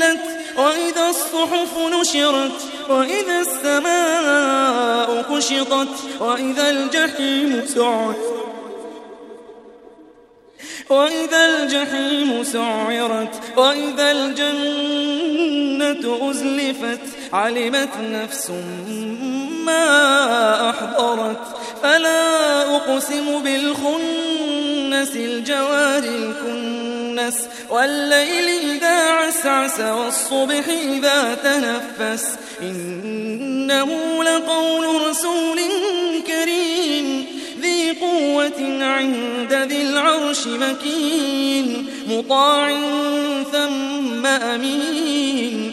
قتلت وإذا الصحف نشرت وإذا السماء كشطت وإذا الجحيم سعرت وإذا الجحيم سعرت وإذا الجنة أزلفت علمت نفس ما أحضرت فلا أقسم بالخنس الجوار الكنس والليل إذا عسعس والصبح إذا تنفس إنه لقول رسول كريم ذي قوة عند ذي العرش مكين مطاع ثم أمين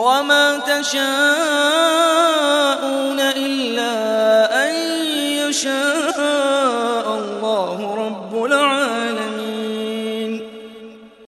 وما تشاءون إلا أن يشاء.